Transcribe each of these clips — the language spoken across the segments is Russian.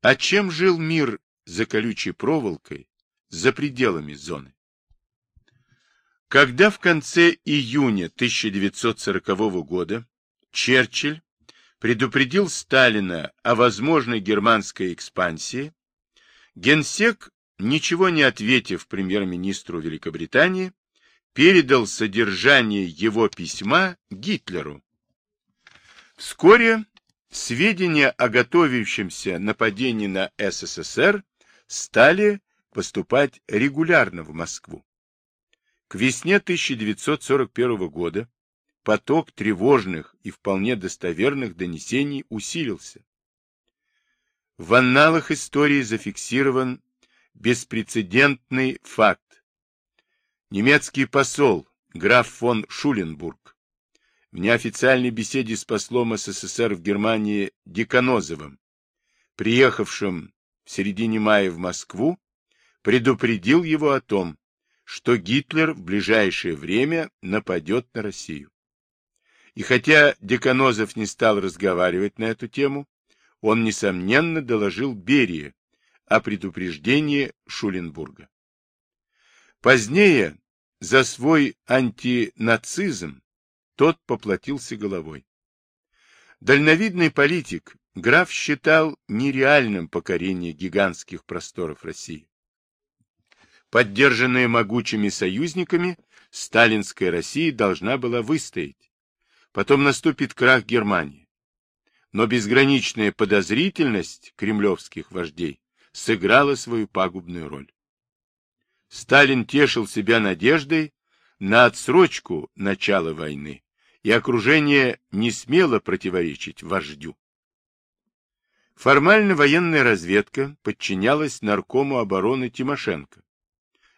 А чем жил мир за колючей проволокой, за пределами зоны? Когда в конце июня 1940 года Черчилль предупредил Сталина о возможной германской экспансии, генсек, ничего не ответив премьер-министру Великобритании, передал содержание его письма Гитлеру. Вскоре сведения о готовящемся нападении на СССР стали поступать регулярно в Москву. К весне 1941 года поток тревожных и вполне достоверных донесений усилился. В анналах истории зафиксирован беспрецедентный факт. Немецкий посол граф фон Шуленбург в неофициальной беседе с послом СССР в Германии Деканозовым, приехавшим в середине мая в Москву, предупредил его о том, что Гитлер в ближайшее время нападет на Россию. И хотя Деканозов не стал разговаривать на эту тему, он, несомненно, доложил Берии о предупреждении Шуленбурга. Позднее за свой антинацизм тот поплатился головой. Дальновидный политик граф считал нереальным покорение гигантских просторов России. Поддержанная могучими союзниками, сталинская Россия должна была выстоять. Потом наступит крах Германии. Но безграничная подозрительность кремлевских вождей сыграла свою пагубную роль. Сталин тешил себя надеждой на отсрочку начала войны, и окружение не смело противоречить вождю. Формально военная разведка подчинялась наркому обороны Тимошенко.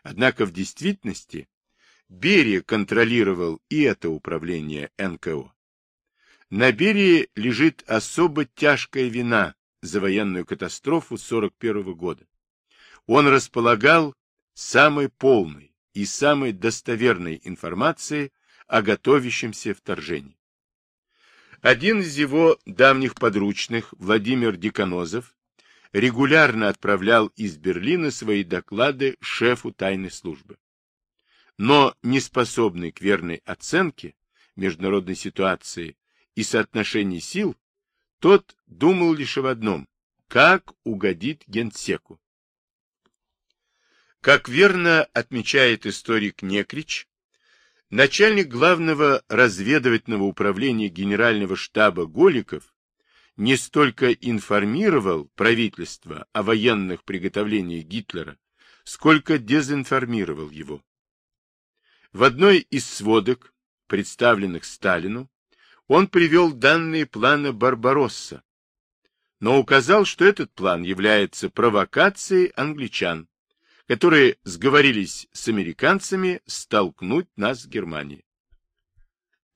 Однако в действительности Берия контролировал и это управление НКО. На Берии лежит особо тяжкая вина за военную катастрофу 1941 года. Он располагал самой полной и самой достоверной информацией о готовящемся вторжении. Один из его давних подручных, Владимир Деканозов, регулярно отправлял из Берлина свои доклады шефу тайной службы. Но неспособный к верной оценке международной ситуации и соотношений сил, тот думал лишь об одном – как угодить генсеку. Как верно отмечает историк Некрич, Начальник главного разведывательного управления Генерального штаба Голиков не столько информировал правительство о военных приготовлениях Гитлера, сколько дезинформировал его. В одной из сводок, представленных Сталину, он привел данные плана Барбаросса, но указал, что этот план является провокацией англичан, которые сговорились с американцами столкнуть нас с Германией.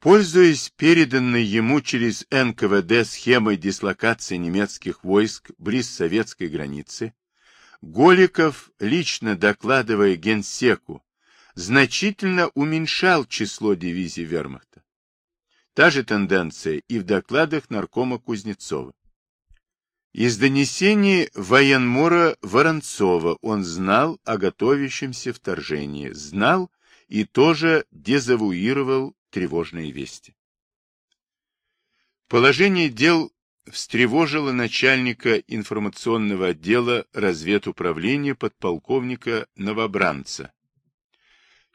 Пользуясь переданной ему через НКВД схемой дислокации немецких войск близ советской границы, Голиков, лично докладывая генсеку, значительно уменьшал число дивизий вермахта. Та же тенденция и в докладах наркома Кузнецова. Из донесений военмора Воронцова он знал о готовящемся вторжении, знал и тоже дезавуировал тревожные вести. Положение дел встревожило начальника информационного отдела разведуправления подполковника Новобранца.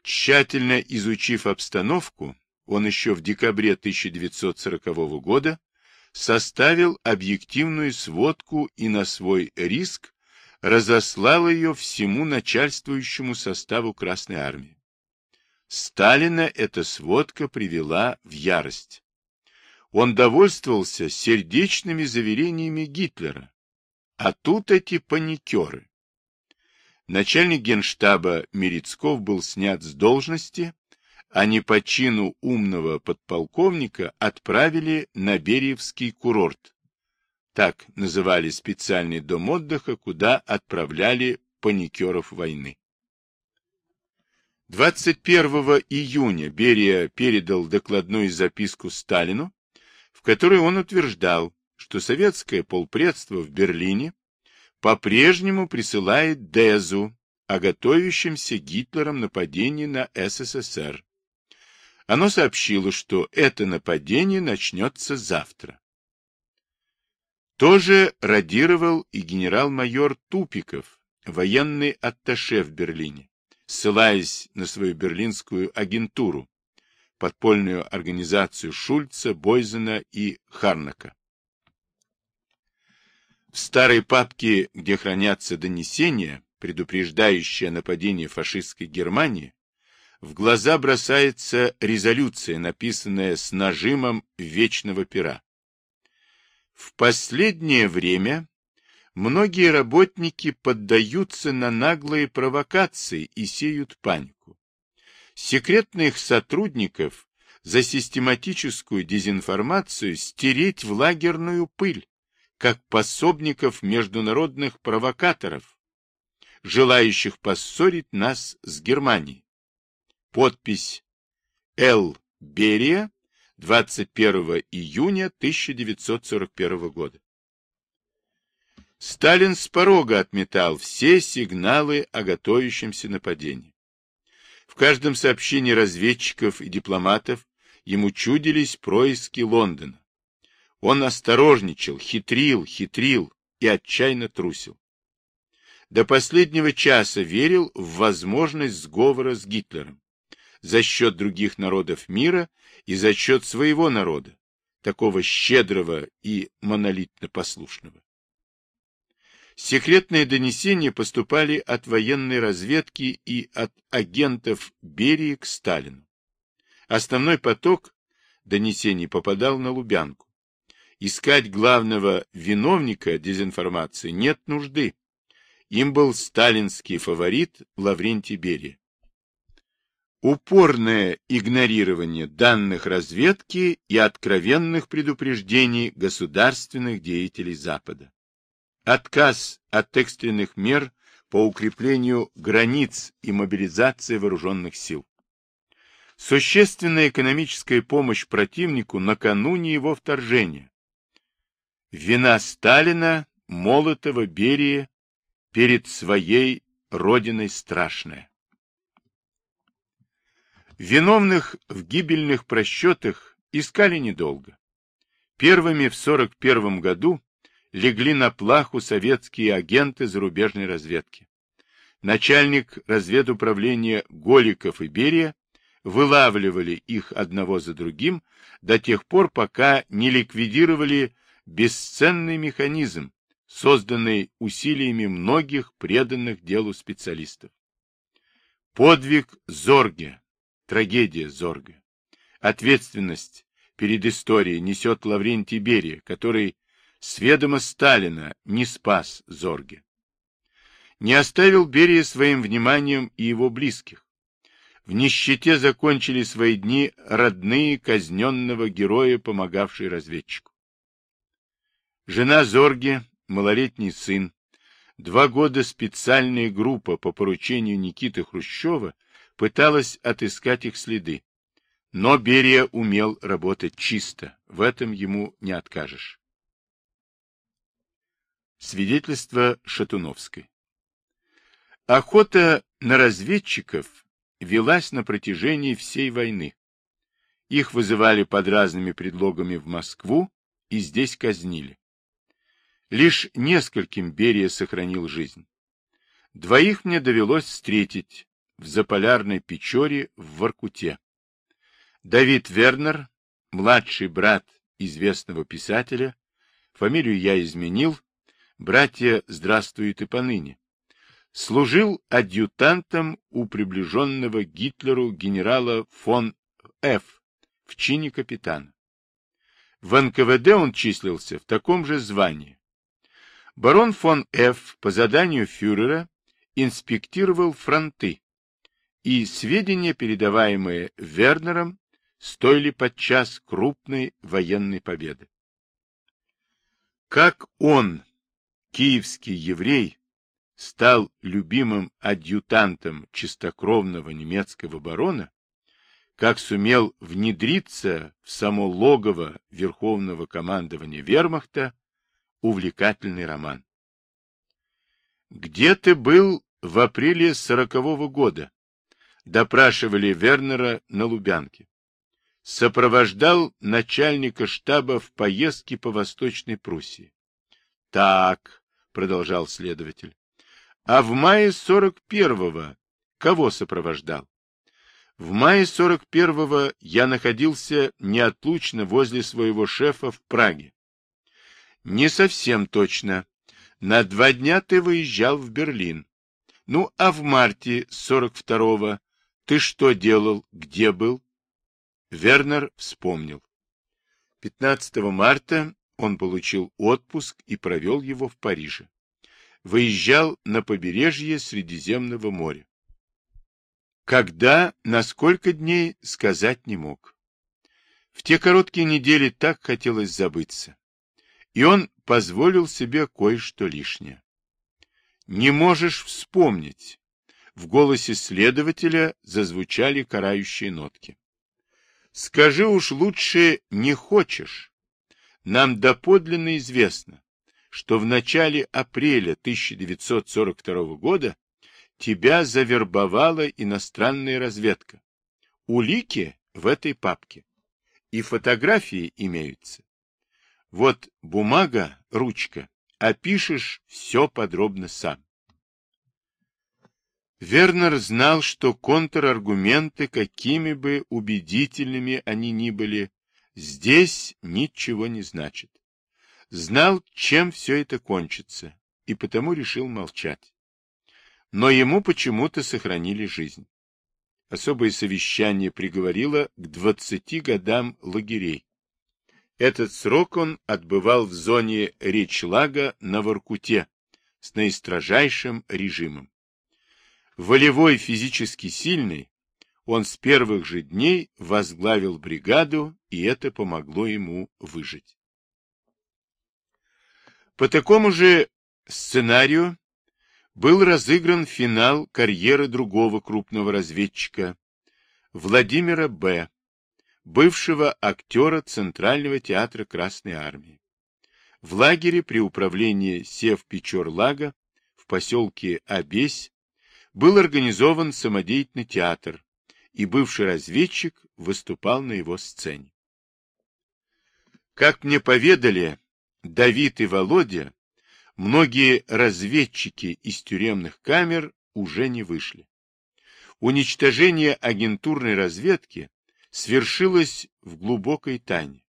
Тщательно изучив обстановку, он еще в декабре 1940 года составил объективную сводку и на свой риск разослал ее всему начальствующему составу Красной Армии. Сталина эта сводка привела в ярость. Он довольствовался сердечными заверениями Гитлера. А тут эти паникеры. Начальник генштаба Мерецков был снят с должности, а не по чину умного подполковника отправили на Бериевский курорт. Так называли специальный дом отдыха, куда отправляли паникеров войны. 21 июня Берия передал докладную записку Сталину, в которой он утверждал, что советское полпредство в Берлине по-прежнему присылает Дезу о готовящемся Гитлером нападении на СССР. Оно сообщило, что это нападение начнется завтра. Тоже радировал и генерал-майор Тупиков, военный атташе в Берлине, ссылаясь на свою берлинскую агентуру, подпольную организацию Шульца, Бойзена и Харнака. В старой папке, где хранятся донесения, предупреждающие о нападении фашистской Германии, в глаза бросается резолюция, написанная с нажимом вечного пера. В последнее время многие работники поддаются на наглые провокации и сеют панику. Секретных сотрудников за систематическую дезинформацию стереть в лагерную пыль, как пособников международных провокаторов, желающих поссорить нас с Германией. Подпись Л. Берия 21 июня 1941 года. Сталин с порога отметал все сигналы о готовящемся нападении. В каждом сообщении разведчиков и дипломатов ему чудились происки Лондона. Он осторожничал, хитрил, хитрил и отчаянно трусил. До последнего часа верил в возможность сговора с Гитлером за счет других народов мира и за счет своего народа, такого щедрого и монолитно послушного. Секретные донесения поступали от военной разведки и от агентов Берии к Сталину. Основной поток донесений попадал на Лубянку. Искать главного виновника дезинформации нет нужды. Им был сталинский фаворит Лаврентий Берия. Упорное игнорирование данных разведки и откровенных предупреждений государственных деятелей Запада. Отказ от экстренных мер по укреплению границ и мобилизации вооруженных сил. Существенная экономическая помощь противнику накануне его вторжения. Вина Сталина, Молотова, Берии перед своей родиной страшная. Виновных в гибельных просчетах искали недолго. Первыми в 1941 году легли на плаху советские агенты зарубежной разведки. Начальник разведуправления Голиков и Берия вылавливали их одного за другим до тех пор, пока не ликвидировали бесценный механизм, созданный усилиями многих преданных делу специалистов. Подвиг Зорге Трагедия Зорга. Ответственность перед историей несет Лаврентий Берия, который с ведома Сталина не спас Зорге. Не оставил Берия своим вниманием и его близких. В нищете закончили свои дни родные казненного героя, помогавшие разведчику. Жена Зорге, малолетний сын, два года специальная группа по поручению Никиты Хрущева пыталась отыскать их следы. Но Берия умел работать чисто, в этом ему не откажешь. Свидетельство Шатуновской Охота на разведчиков велась на протяжении всей войны. Их вызывали под разными предлогами в Москву и здесь казнили. Лишь нескольким Берия сохранил жизнь. Двоих мне довелось встретить в Заполярной Печоре в Воркуте. Давид Вернер, младший брат известного писателя, фамилию я изменил, братья здравствуют и поныне, служил адъютантом у приближенного Гитлеру генерала фон Ф. в чине капитана. В НКВД он числился в таком же звании. Барон фон Ф. по заданию фюрера инспектировал фронты, и сведения, передаваемые Вернером, стоили подчас крупной военной победы. Как он, киевский еврей, стал любимым адъютантом чистокровного немецкого барона, как сумел внедриться в само логово Верховного командования Вермахта, увлекательный роман. Где ты был в апреле сорокового года? Допрашивали Вернера на Лубянке. Сопровождал начальника штаба в поездке по Восточной Пруссии. Так, продолжал следователь. А в мае сорок первого кого сопровождал? В мае 41-го я находился неотлучно возле своего шефа в Праге. Не совсем точно. На два дня ты выезжал в Берлин. Ну, а в марте 42-го ты что делал, где был? Вернер вспомнил. 15 марта он получил отпуск и провел его в Париже. Выезжал на побережье Средиземного моря. Когда, на сколько дней, сказать не мог. В те короткие недели так хотелось забыться. И он позволил себе кое-что лишнее. «Не можешь вспомнить». В голосе следователя зазвучали карающие нотки. «Скажи уж лучше не хочешь. Нам доподлинно известно, что в начале апреля 1942 года тебя завербовала иностранная разведка. Улики в этой папке. И фотографии имеются. Вот бумага, ручка. Опишешь все подробно сам. Вернер знал, что контраргументы, какими бы убедительными они ни были, здесь ничего не значат. Знал, чем все это кончится, и потому решил молчать но ему почему-то сохранили жизнь. Особое совещание приговорило к 20 годам лагерей. Этот срок он отбывал в зоне Речлага на Воркуте с наистрожайшим режимом. Волевой физически сильный, он с первых же дней возглавил бригаду, и это помогло ему выжить. По такому же сценарию был разыгран финал карьеры другого крупного разведчика Владимира Б., бывшего актера Центрального театра Красной Армии. В лагере при управлении Сев-Печор-Лага в поселке Обесь был организован самодеятельный театр, и бывший разведчик выступал на его сцене. Как мне поведали, Давид и Володя Многие разведчики из тюремных камер уже не вышли. Уничтожение агентурной разведки свершилось в глубокой тайне.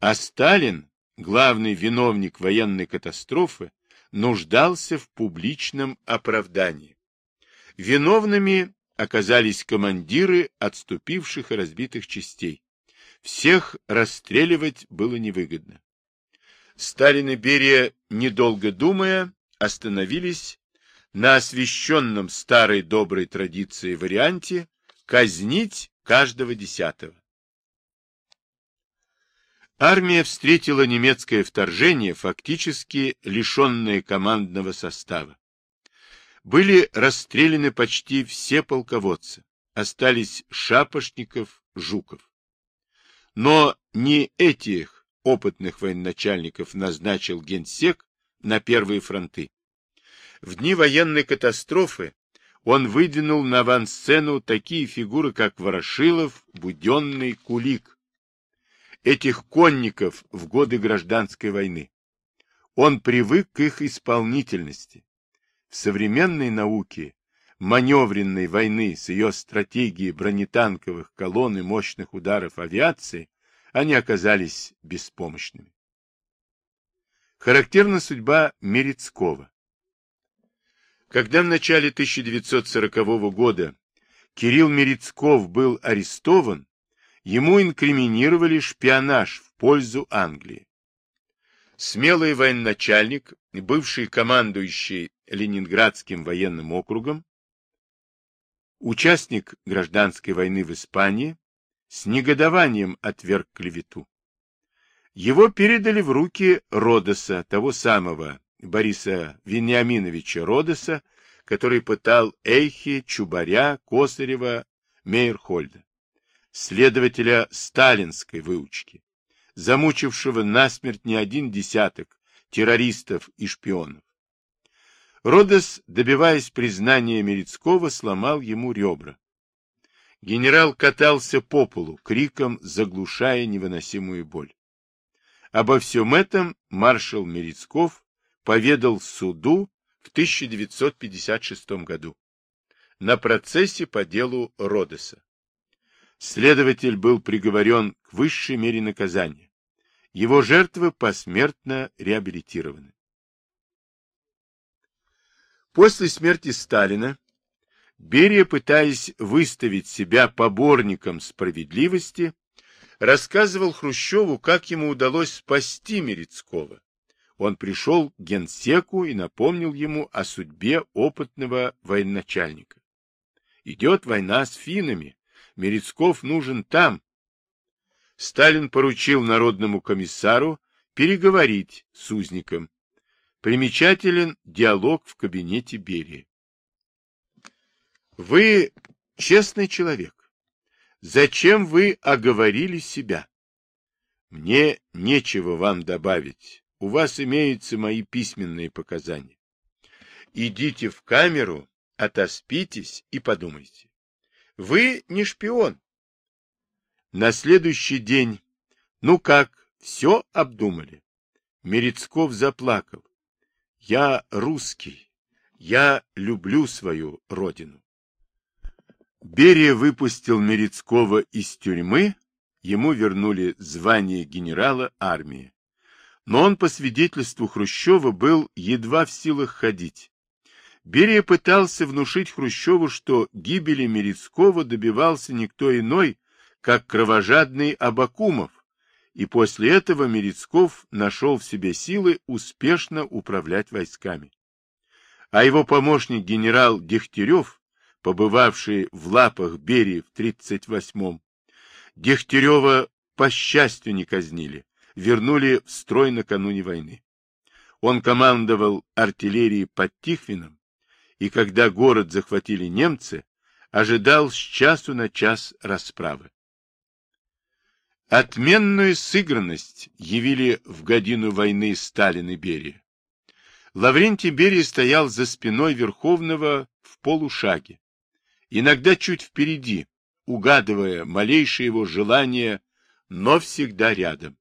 А Сталин, главный виновник военной катастрофы, нуждался в публичном оправдании. Виновными оказались командиры отступивших и разбитых частей. Всех расстреливать было невыгодно. Сталин и Берия, недолго думая, остановились на освященном старой доброй традицией варианте казнить каждого десятого. Армия встретила немецкое вторжение, фактически лишенное командного состава. Были расстреляны почти все полководцы, остались Шапошников, Жуков. Но не этих опытных военачальников назначил генсек на первые фронты. В дни военной катастрофы он выдвинул на авансцену такие фигуры, как Ворошилов, Буденный, Кулик. Этих конников в годы гражданской войны. Он привык к их исполнительности. В современной науке маневренной войны с ее стратегией бронетанковых колонн и мощных ударов авиации они оказались беспомощными. Характерна судьба Мерецкого. Когда в начале 1940 года Кирилл Мерецков был арестован, ему инкриминировали шпионаж в пользу Англии. Смелый военачальник, бывший командующий Ленинградским военным округом, участник гражданской войны в Испании, с негодованием отверг клевету. Его передали в руки Родоса, того самого Бориса Вениаминовича Родоса, который пытал Эйхи, Чубаря, Косарева, Мейерхольда, следователя сталинской выучки, замучившего насмерть не один десяток террористов и шпионов. Родос, добиваясь признания Мерецкого, сломал ему ребра. Генерал катался по полу, криком заглушая невыносимую боль. Обо всем этом маршал Мерецков поведал суду в 1956 году на процессе по делу Родоса. Следователь был приговорен к высшей мере наказания. Его жертвы посмертно реабилитированы. После смерти Сталина Берия, пытаясь выставить себя поборником справедливости, рассказывал Хрущеву, как ему удалось спасти Мерецкого. Он пришел к генсеку и напомнил ему о судьбе опытного военачальника. Идет война с финнами, Мерецков нужен там. Сталин поручил народному комиссару переговорить с узником. Примечателен диалог в кабинете Берии. Вы честный человек. Зачем вы оговорили себя? Мне нечего вам добавить. У вас имеются мои письменные показания. Идите в камеру, отоспитесь и подумайте. Вы не шпион. На следующий день, ну как, все обдумали. Мерецков заплакал. Я русский. Я люблю свою родину. Берия выпустил Мерецкого из тюрьмы, ему вернули звание генерала армии. Но он, по свидетельству Хрущева, был едва в силах ходить. Берия пытался внушить Хрущеву, что гибели Мерецкого добивался никто иной, как кровожадный Абакумов, и после этого Мерецков нашел в себе силы успешно управлять войсками. А его помощник генерал Дегтярев побывавший в лапах Берии в 38-м, Дегтярева по счастью не казнили, вернули в строй накануне войны. Он командовал артиллерией под Тихвином, и когда город захватили немцы, ожидал с часу на час расправы. Отменную сыгранность явили в годину войны Сталин и Берия. Лаврентий Берия стоял за спиной Верховного в полушаге иногда чуть впереди, угадывая малейшее его желание, но всегда рядом.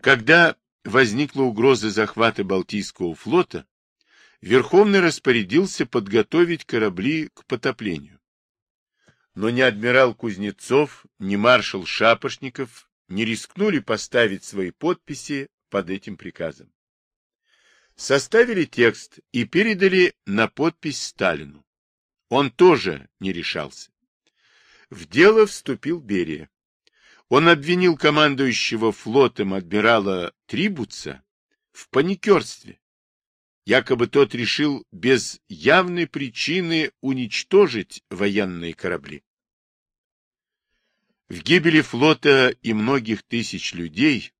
Когда возникла угроза захвата Балтийского флота, Верховный распорядился подготовить корабли к потоплению. Но ни адмирал Кузнецов, ни маршал Шапошников не рискнули поставить свои подписи под этим приказом. Составили текст и передали на подпись Сталину. Он тоже не решался. В дело вступил Берия. Он обвинил командующего флотом адмирала Трибуца в паникерстве. Якобы тот решил без явной причины уничтожить военные корабли. В гибели флота и многих тысяч людей,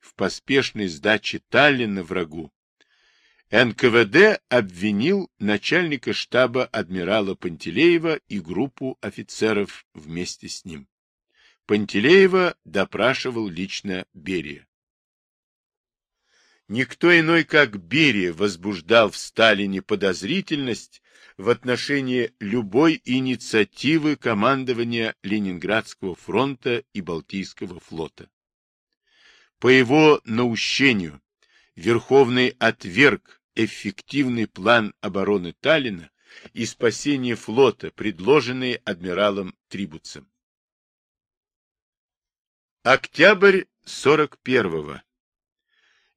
в поспешной сдаче Таллина врагу, НКВД обвинил начальника штаба адмирала Пантелеева и группу офицеров вместе с ним. Пантелеева допрашивал лично Берия. Никто иной, как Берия, возбуждал в Сталине подозрительность в отношении любой инициативы командования Ленинградского фронта и Балтийского флота. По его наущению Верховный отверг эффективный план обороны Таллина и спасения флота, предложенный адмиралом Трибуцем. Октябрь 41-го.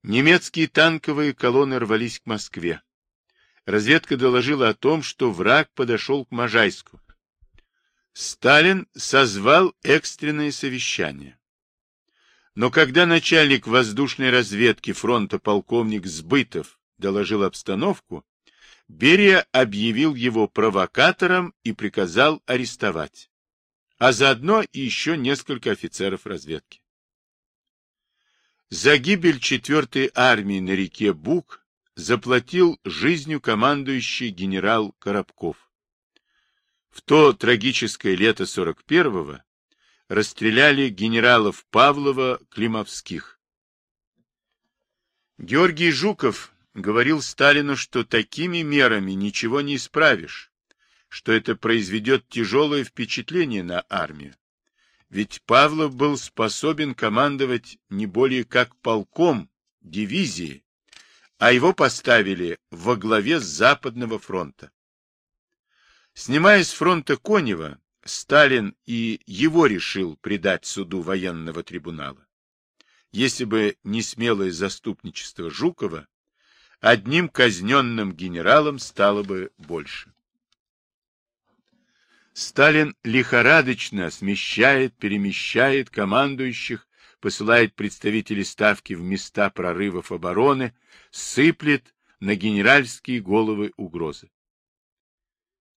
Немецкие танковые колонны рвались к Москве. Разведка доложила о том, что враг подошел к Можайску. Сталин созвал экстренное совещание. Но когда начальник воздушной разведки фронта полковник Сбытов доложил обстановку, Берия объявил его провокатором и приказал арестовать, а заодно и еще несколько офицеров разведки. За гибель 4-й армии на реке Бук заплатил жизнью командующий генерал Коробков. В то трагическое лето 41-го расстреляли генералов Павлова, Климовских. Георгий Жуков говорил Сталину, что такими мерами ничего не исправишь, что это произведет тяжелое впечатление на армию. Ведь Павлов был способен командовать не более как полком, дивизии, а его поставили во главе Западного фронта. Снимая с фронта Конева, Сталин и его решил предать суду военного трибунала. Если бы не смелое заступничество Жукова, одним казненным генералом стало бы больше. Сталин лихорадочно смещает, перемещает командующих, посылает представителей ставки в места прорывов обороны, сыплет на генеральские головы угрозы.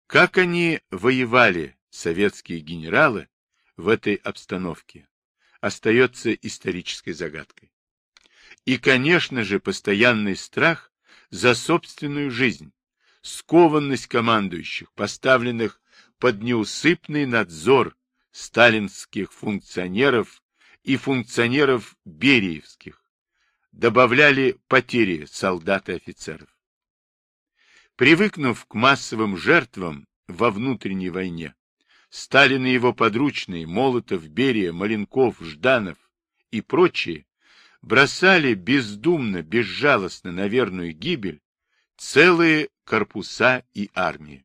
Как они воевали, советские генералы, в этой обстановке, остается исторической загадкой. И, конечно же, постоянный страх за собственную жизнь, скованность командующих, поставленных под неусыпный надзор сталинских функционеров и функционеров бериевских, добавляли потери солдат и офицеров. Привыкнув к массовым жертвам во внутренней войне, Сталин и его подручные, Молотов, Берия, Маленков, Жданов и прочие, бросали бездумно, безжалостно на верную гибель целые корпуса и армии.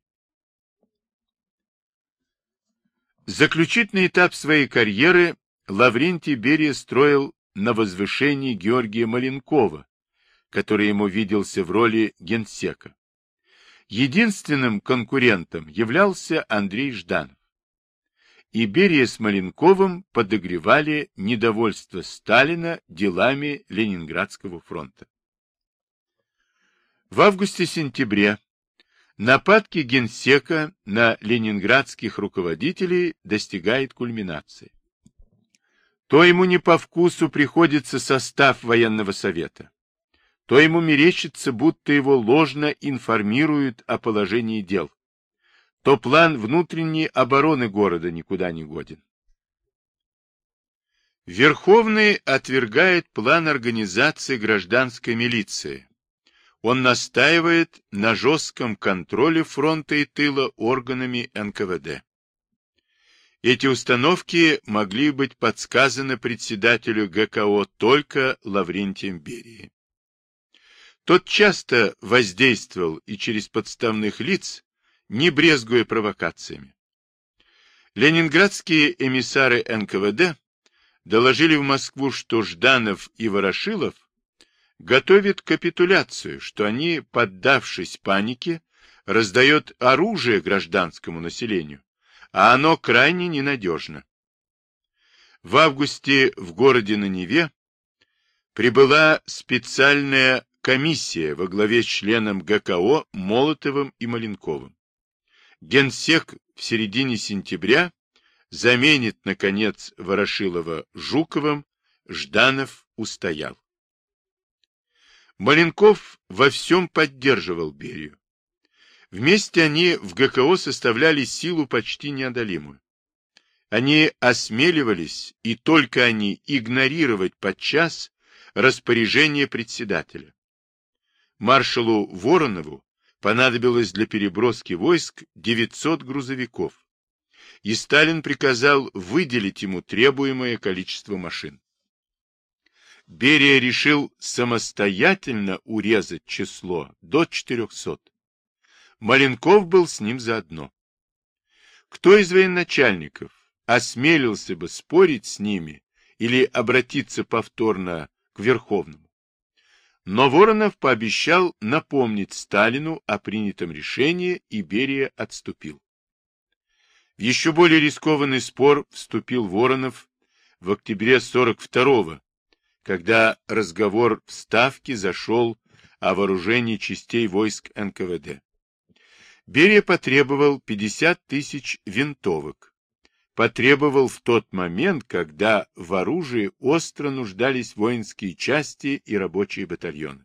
Заключительный этап своей карьеры Лаврентий Берия строил на возвышении Георгия Маленкова, который ему виделся в роли генсека. Единственным конкурентом являлся Андрей Жданов. И Берия с Маленковым подогревали недовольство Сталина делами Ленинградского фронта. В августе-сентябре нападки генсека на ленинградских руководителей достигает кульминации. То ему не по вкусу приходится состав военного совета, то ему мерещится, будто его ложно информируют о положении дел, то план внутренней обороны города никуда не годен. Верховный отвергает план организации гражданской милиции. Он настаивает на жестком контроле фронта и тыла органами НКВД. Эти установки могли быть подсказаны председателю ГКО только Лаврентием Берии. Тот часто воздействовал и через подставных лиц, не брезгуя провокациями. Ленинградские эмиссары НКВД доложили в Москву, что Жданов и Ворошилов готовят капитуляцию, что они, поддавшись панике, раздают оружие гражданскому населению, а оно крайне ненадежно. В августе в городе на Неве прибыла специальная комиссия во главе с членом ГКО Молотовым и Маленковым. Генсек в середине сентября заменит, наконец, Ворошилова Жуковым, Жданов устоял. Маленков во всем поддерживал Берию. Вместе они в ГКО составляли силу почти неодолимую. Они осмеливались, и только они, игнорировать подчас распоряжение председателя. Маршалу Воронову понадобилось для переброски войск 900 грузовиков, и Сталин приказал выделить ему требуемое количество машин. Берия решил самостоятельно урезать число до 400. Маленков был с ним заодно. Кто из военачальников осмелился бы спорить с ними или обратиться повторно к Верховному? Но Воронов пообещал напомнить Сталину о принятом решении, и Берия отступил. В еще более рискованный спор вступил Воронов в октябре 42-го, когда разговор в Ставке зашел о вооружении частей войск НКВД. Берия потребовал 50 тысяч винтовок. Потребовал в тот момент, когда в оружии остро нуждались воинские части и рабочие батальоны.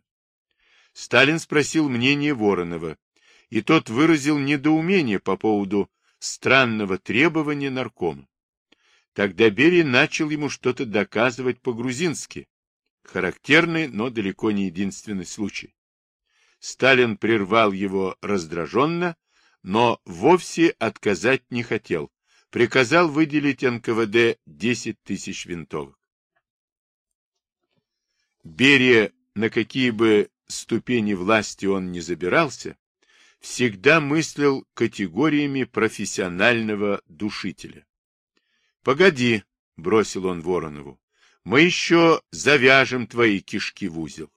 Сталин спросил мнение Воронова, и тот выразил недоумение по поводу странного требования наркома. Тогда Берия начал ему что-то доказывать по-грузински. Характерный, но далеко не единственный случай. Сталин прервал его раздраженно, но вовсе отказать не хотел. Приказал выделить НКВД 10 тысяч винтовок. Берия, на какие бы ступени власти он не забирался, всегда мыслил категориями профессионального душителя. — Погоди, — бросил он Воронову, — мы еще завяжем твои кишки в узел.